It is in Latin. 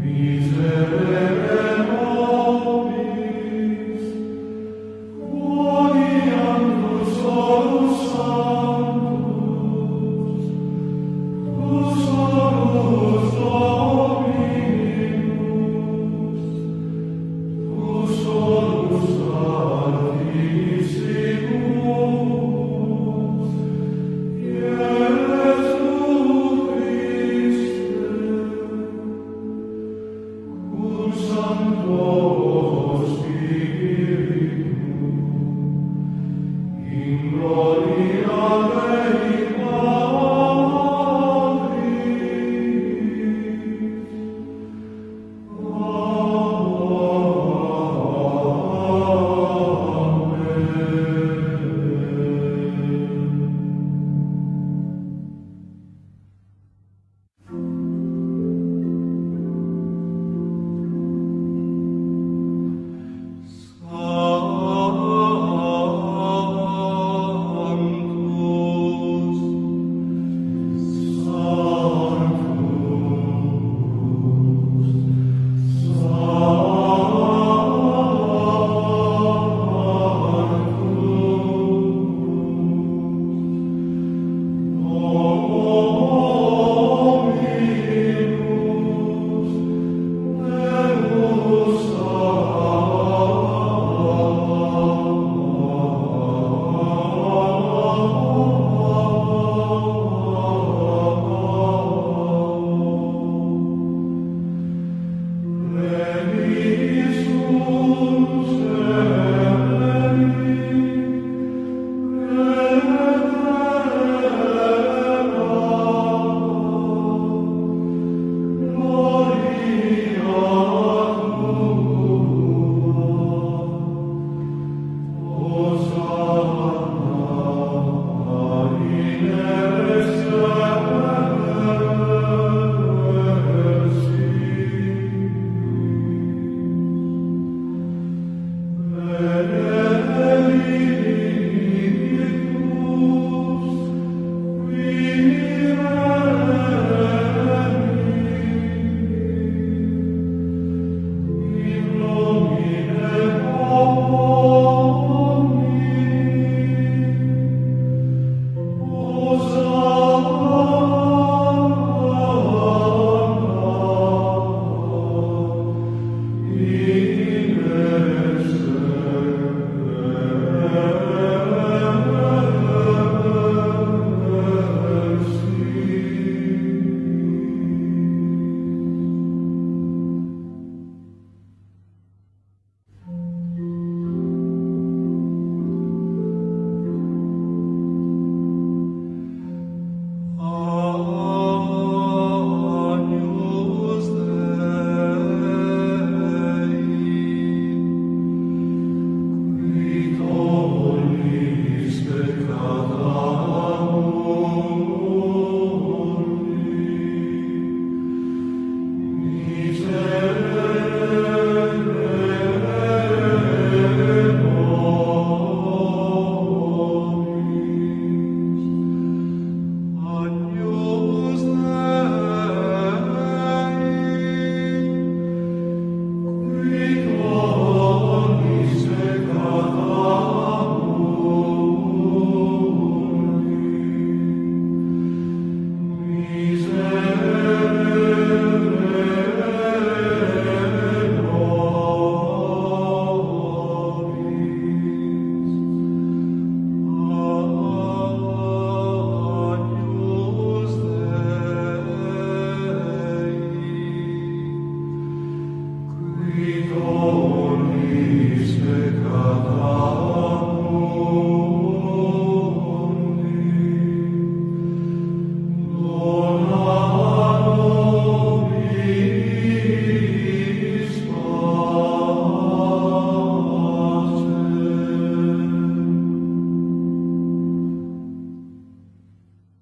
miserere